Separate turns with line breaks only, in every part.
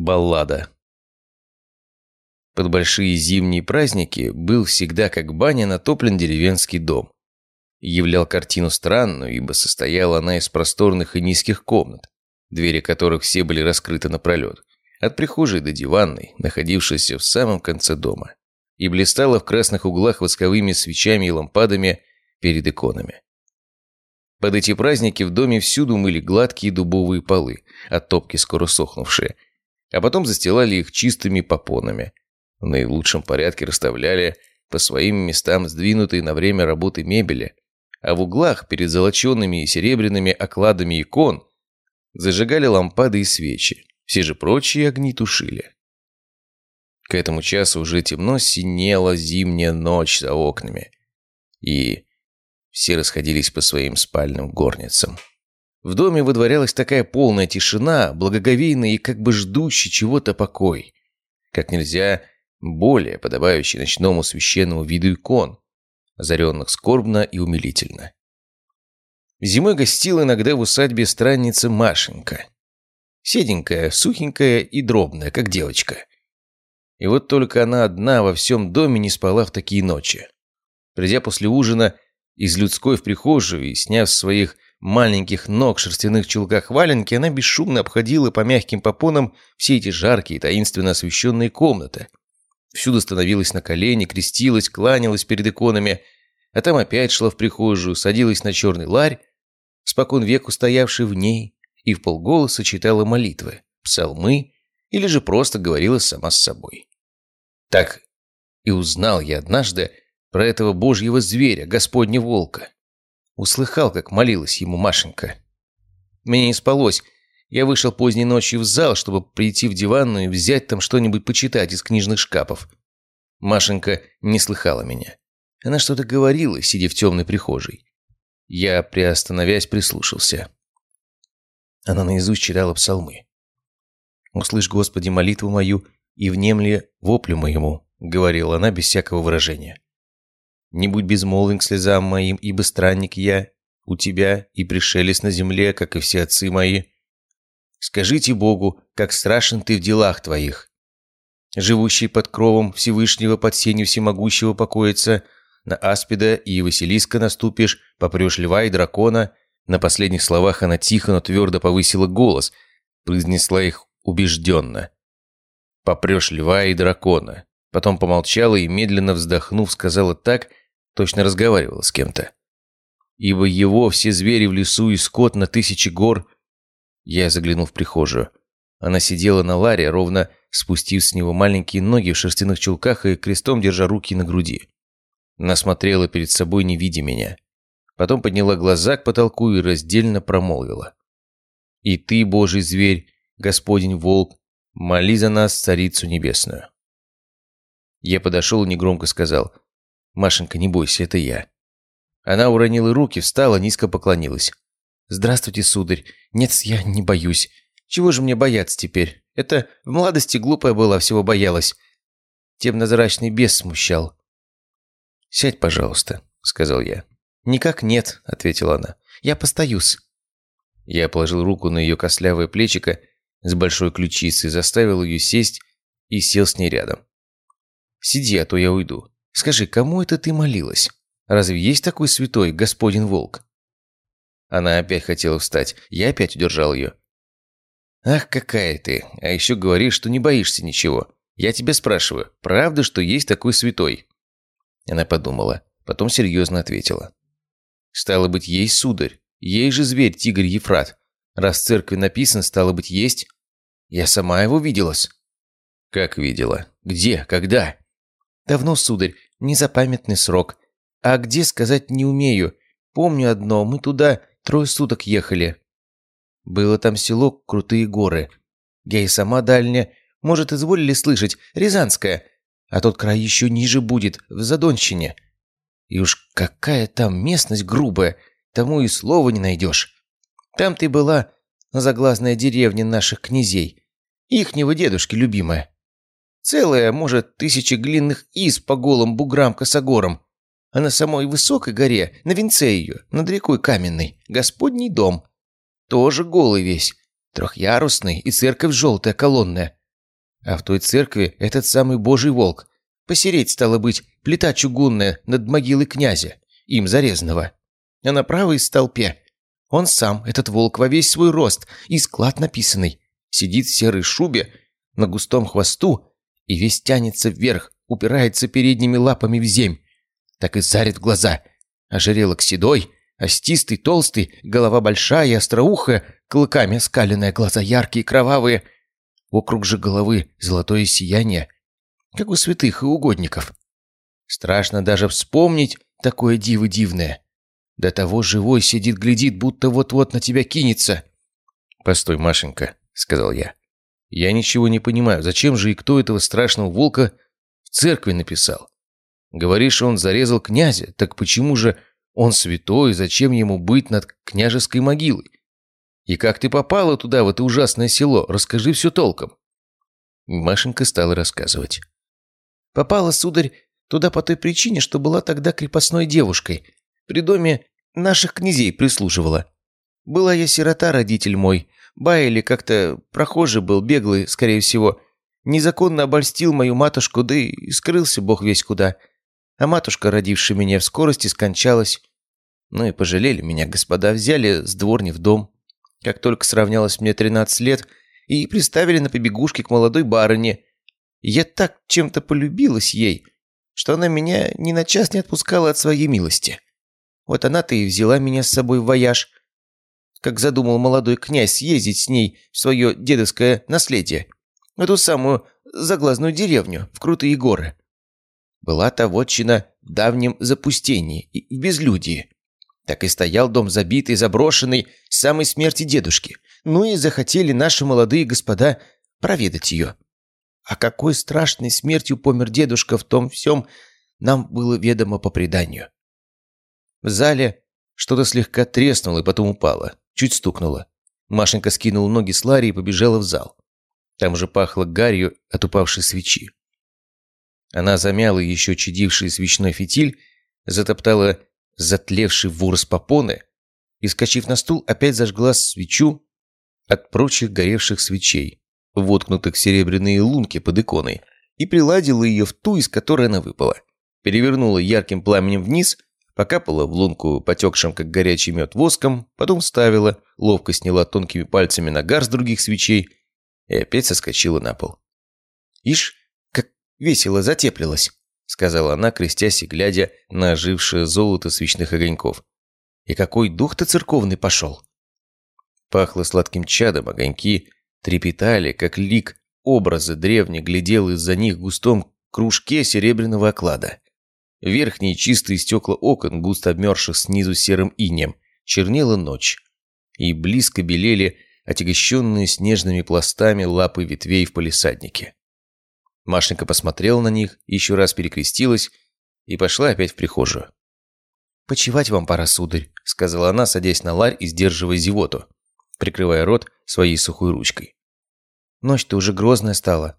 Баллада. Под большие зимние праздники был всегда как баня натоплен деревенский дом. Являл картину странную, ибо состояла она из просторных и низких комнат, двери которых все были раскрыты напролет, от прихожей до диванной, находившейся в самом конце дома, и блистала в красных углах восковыми свечами и лампадами перед иконами. Под эти праздники в доме всюду мыли гладкие дубовые полы, от топки скоро сохнувшие – а потом застилали их чистыми попонами. В наилучшем порядке расставляли по своим местам сдвинутые на время работы мебели, а в углах перед золоченными и серебряными окладами икон зажигали лампады и свечи, все же прочие огни тушили. К этому часу уже темно синела зимняя ночь за окнами, и все расходились по своим спальным горницам. В доме выдворялась такая полная тишина, благоговейный и как бы ждущий чего-то покой. Как нельзя более подобающий ночному священному виду икон, озаренных скорбно и умилительно. Зимой гостила иногда в усадьбе странница Машенька. Седенькая, сухенькая и дробная, как девочка. И вот только она одна во всем доме не спала в такие ночи. Придя после ужина из людской в прихожую и сняв своих маленьких ног шерстяных чулках валенки, она бесшумно обходила по мягким попонам все эти жаркие, таинственно освещенные комнаты. Всюду становилась на колени, крестилась, кланялась перед иконами, а там опять шла в прихожую, садилась на черный ларь, спокон веку стоявший в ней, и в полголоса читала молитвы, псалмы или же просто говорила сама с собой. Так и узнал я однажды про этого божьего зверя, господня волка. Услыхал, как молилась ему Машенька. Мне не спалось. Я вышел поздней ночью в зал, чтобы прийти в диванную и взять там что-нибудь почитать из книжных шкафов. Машенька не слыхала меня. Она что-то говорила, сидя в темной прихожей. Я, приостановясь, прислушался. Она наизусть читала псалмы. «Услышь, Господи, молитву мою и внемли воплю моему», — говорила она без всякого выражения. Не будь безмолвен к слезам моим, ибо странник я у тебя и пришелец на земле, как и все отцы мои. Скажите Богу, как страшен ты в делах твоих. Живущий под кровом Всевышнего под сенью всемогущего покоится, на аспида и Василиска наступишь, попрешь льва и дракона. На последних словах она тихо, но твердо повысила голос, произнесла их убежденно. Попрешь льва и дракона. Потом помолчала и, медленно вздохнув, сказала так, Точно разговаривал с кем-то. Ибо его все звери в лесу и скот на тысячи гор. Я заглянул в прихожую. Она сидела на ларе, ровно спустив с него маленькие ноги в шерстяных чулках и крестом держа руки на груди. Она смотрела перед собой, не видя меня. Потом подняла глаза к потолку и раздельно промолвила. «И ты, Божий зверь, Господень волк, моли за нас, Царицу Небесную». Я подошел и негромко сказал «Машенька, не бойся, это я». Она уронила руки, встала, низко поклонилась. «Здравствуйте, сударь. Нет, я не боюсь. Чего же мне бояться теперь? Это в молодости глупая была, всего боялась. Темнозрачный бес смущал». «Сядь, пожалуйста», — сказал я. «Никак нет», — ответила она. «Я постаюсь». Я положил руку на ее костлявое плечико с большой ключицей, заставил ее сесть и сел с ней рядом. «Сиди, а то я уйду. Скажи, кому это ты молилась? Разве есть такой святой, господин Волк?» Она опять хотела встать. Я опять удержал ее. «Ах, какая ты! А еще говоришь, что не боишься ничего. Я тебя спрашиваю, правда, что есть такой святой?» Она подумала, потом серьезно ответила. «Стало быть, есть сударь. Есть же зверь, тигр Ефрат. Раз в церкви написан, стало быть, есть. Я сама его виделась». «Как видела? Где? Когда?» Давно, сударь, незапамятный срок. А где, сказать не умею. Помню одно, мы туда трое суток ехали. Было там село Крутые горы. Я и сама дальняя, может, изволили слышать, Рязанская. А тот край еще ниже будет, в Задонщине. И уж какая там местность грубая, тому и слова не найдешь. Там ты была, заглазная деревня наших князей. Ихнего дедушки любимая. Целая, может, тысячи глинных из по голым буграм-косогорам. А на самой высокой горе, на венце ее, над рекой Каменной, Господний дом. Тоже голый весь, трехъярусный и церковь желтая колонная.
А в той церкви этот самый божий волк. Посереть, стало быть, плита чугунная над могилой князя, им зарезанного. А на правой столпе он сам, этот волк, во весь свой рост, и склад написанный. Сидит в серой шубе, на густом хвосту, и весь тянется вверх, упирается передними лапами в земь. Так и зарит глаза. Ожерелок седой, остистый, толстый, голова большая, остроухая, клыками скаленные, глаза яркие, кровавые. Вокруг же головы золотое сияние, как у святых и угодников. Страшно даже вспомнить такое диво дивное. До того живой сидит-глядит, будто вот-вот на тебя кинется.
«Постой, Машенька», — сказал я. «Я ничего не понимаю. Зачем же и кто этого страшного волка в церкви написал? Говоришь, он зарезал князя. Так почему же он святой, зачем ему быть над княжеской могилой? И как ты попала туда, в это ужасное село? Расскажи все толком». Машенька стала рассказывать.
«Попала, сударь, туда по той причине, что была тогда крепостной девушкой. При доме наших князей прислуживала. Была я сирота, родитель мой. Байли как-то прохожий был, беглый, скорее всего. Незаконно обольстил мою матушку, да и скрылся бог весь куда. А матушка, родившая меня в скорости, скончалась. Ну и пожалели меня, господа, взяли с дворни в дом. Как только сравнялось мне 13 лет, и приставили на побегушки к молодой барыне. Я так чем-то полюбилась ей, что она меня ни на час не отпускала от своей милости. Вот она-то и взяла меня с собой в вояж. Как задумал молодой князь съездить с ней в свое дедовское наследие. В эту самую заглазную деревню, в крутые горы. Была та вотчина в давнем запустении и безлюдии. Так и стоял дом забитый, заброшенный, с самой смерти дедушки. Ну и захотели наши молодые господа проведать ее. А какой страшной смертью помер дедушка в том всем, нам было ведомо по преданию. В зале что-то слегка треснуло и потом упало. Чуть стукнуло. Машенька скинула ноги с Ларри и побежала в зал. Там же пахло гарью от упавшей свечи. Она замяла еще чадивший свечной фитиль, затоптала затлевший ворс попоны и, скачив на стул, опять зажгла свечу от прочих горевших свечей, воткнутых в серебряные лунки под иконой, и приладила ее в ту, из которой она выпала. Перевернула ярким пламенем вниз – Покапала в лунку потекшим, как горячий мед, воском, потом ставила, ловко сняла тонкими пальцами нагар с других свечей и опять соскочила на пол. «Ишь, как весело затеплилась», — сказала она, крестясь и глядя на ожившее золото свечных огоньков. «И какой дух-то церковный пошел!» Пахло сладким чадом, огоньки трепетали, как лик образа древний глядел из-за них в густом кружке серебряного оклада. Верхние чистые стекла окон, густо обмерзших снизу серым инем, чернела ночь. И близко белели отягощенные снежными пластами лапы ветвей в палисаднике. Машенька посмотрела на них, еще раз перекрестилась и пошла опять в прихожую. «Почевать вам пора, сударь», — сказала она, садясь на ларь и сдерживая зевоту, прикрывая рот своей сухой ручкой. «Ночь-то уже грозная стала».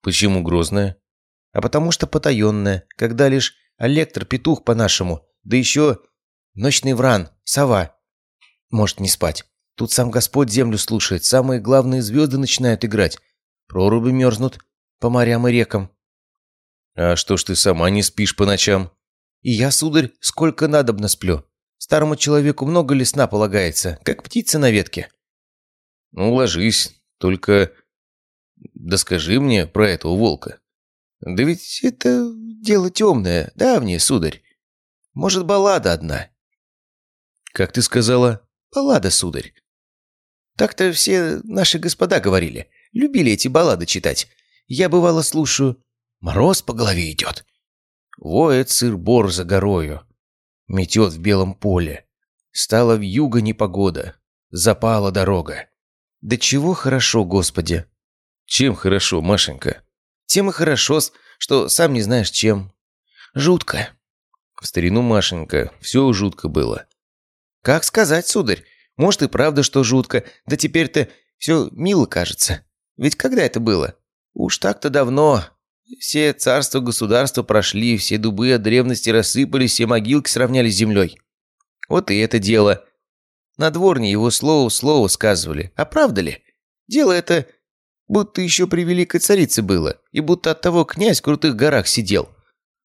«Почему грозная?»
А потому что потаенная, когда лишь электр, петух по-нашему, да еще ночный вран, сова. Может не спать. Тут сам Господь землю слушает, самые главные звезды начинают играть. Проруби мерзнут по морям и рекам.
А что ж ты сама не спишь по ночам?
И я, сударь, сколько надобно сплю. Старому человеку много ли сна полагается, как птица на ветке.
Ну, ложись, только... Да скажи мне про этого волка.
Да ведь это дело темное, давнее, сударь. Может, баллада одна.
Как ты сказала?
Баллада, сударь. Так-то все наши господа говорили. Любили эти баллады читать. Я, бывало, слушаю. Мороз по голове идет. Воет сыр-бор за горою. Метет в белом поле. Стала в юго непогода. Запала дорога. Да чего хорошо, Господи.
Чем хорошо, Машенька?
Тем и хорошо, что сам не знаешь чем. Жутко.
В старину Машенька все жутко было.
Как сказать, сударь? Может и правда, что жутко, да теперь-то все мило кажется. Ведь когда это было? Уж так-то давно. Все царства государства прошли, все дубы от древности рассыпались, все могилки сравнялись с землей. Вот и это дело. На дворне его слово в слово сказывали. А правда ли? Дело это будто еще при великой царице было, и будто от того князь в крутых горах сидел,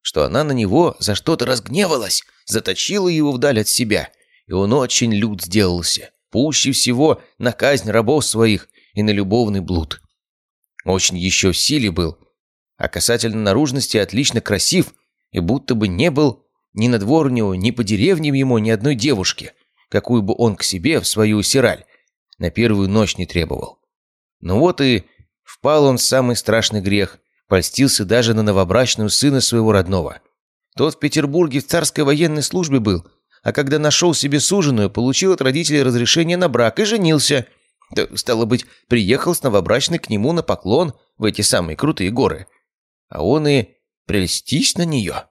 что она на него за что-то разгневалась, заточила его вдаль от себя, и он очень люд сделался, пуще всего на казнь рабов своих и на любовный блуд. Очень еще в силе был, а касательно наружности отлично красив, и будто бы не был ни на двор у него, ни по деревням ему ни одной девушки, какую бы он к себе в свою сираль на первую ночь не требовал. Ну вот и впал он в самый страшный грех, польстился даже на новобрачную сына своего родного. Тот в Петербурге в царской военной службе был, а когда нашел себе суженую, получил от родителей разрешение на брак и женился. Да, стало быть, приехал с новобрачной к нему на поклон в эти самые крутые горы. А он и прельстись на нее.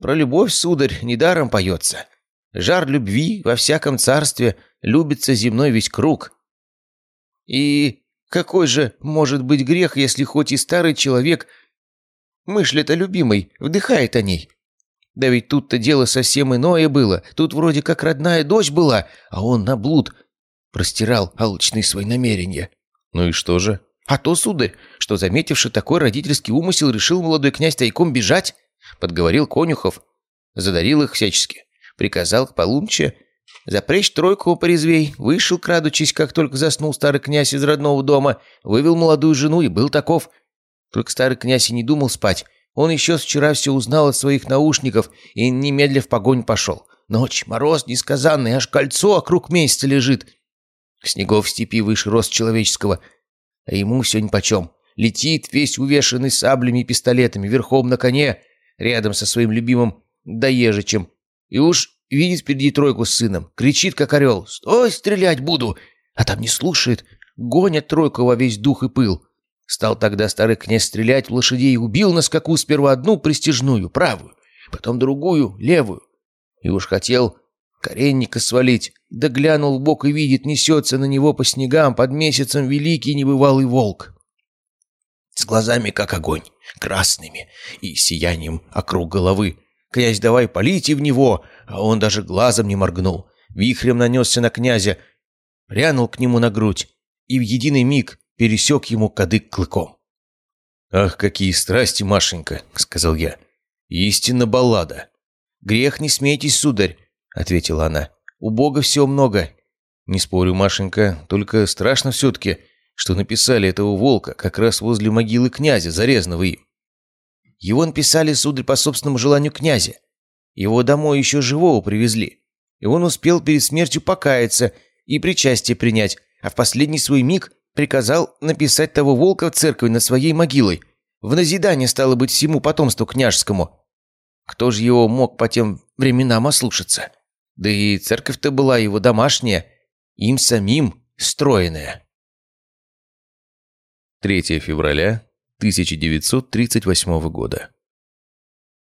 Про любовь, сударь, недаром поется. Жар любви во всяком царстве любится земной весь круг. И какой же может быть грех, если хоть и старый человек, мыслит о любимой, вдыхает о ней? Да ведь тут-то дело совсем иное было. Тут вроде как родная дочь была, а он на блуд простирал алчные свои намерения.
Ну и что же?
А то, сударь, что, заметивши такой родительский умысел, решил молодой князь тайком бежать, подговорил конюхов, задарил их всячески, приказал к полунче Запречь тройку порезвей, вышел, крадучись, как только заснул старый князь из родного дома, вывел молодую жену и был таков. Только старый князь и не думал спать. Он еще с вчера все узнал от своих наушников и немедля в погонь пошел. Ночь, мороз несказанный, аж кольцо округ месяца лежит. Снегов в степи выше рост человеческого. А ему все нипочем. Летит весь увешанный саблями и пистолетами, верхом на коне, рядом со своим любимым доежичем. И уж видит впереди тройку с сыном, кричит, как орел «Стой, стрелять буду!» А там не слушает, гонят тройку во весь дух и пыл. Стал тогда старый князь стрелять в лошадей и убил на скаку сперва одну пристежную, правую, потом другую, левую. И уж хотел коренника свалить, да глянул в бок и видит, несется на него по снегам под месяцем великий небывалый волк. С глазами, как огонь, красными и сиянием округ головы. Князь давай полите в него, а он даже глазом не моргнул. Вихрем нанесся на князя, прянул к нему на грудь и в единый миг пересек ему кадык клыком.
«Ах, какие страсти, Машенька!» — сказал я. «Истинно баллада!»
«Грех не смейтесь, сударь!» — ответила она. «У Бога все много!»
«Не спорю, Машенька, только страшно все-таки, что написали этого волка как раз возле могилы князя, зарезанного им.
Его написали, сударь, по собственному желанию князя. Его домой еще живого привезли. И он успел перед смертью покаяться и причастие принять, а в последний свой миг приказал написать того волка в церкви над своей могилой. В назидание стало быть всему потомству княжескому. Кто же его мог по тем временам ослушаться? Да и церковь-то была его домашняя, им самим строенная.
3 февраля 1938 года.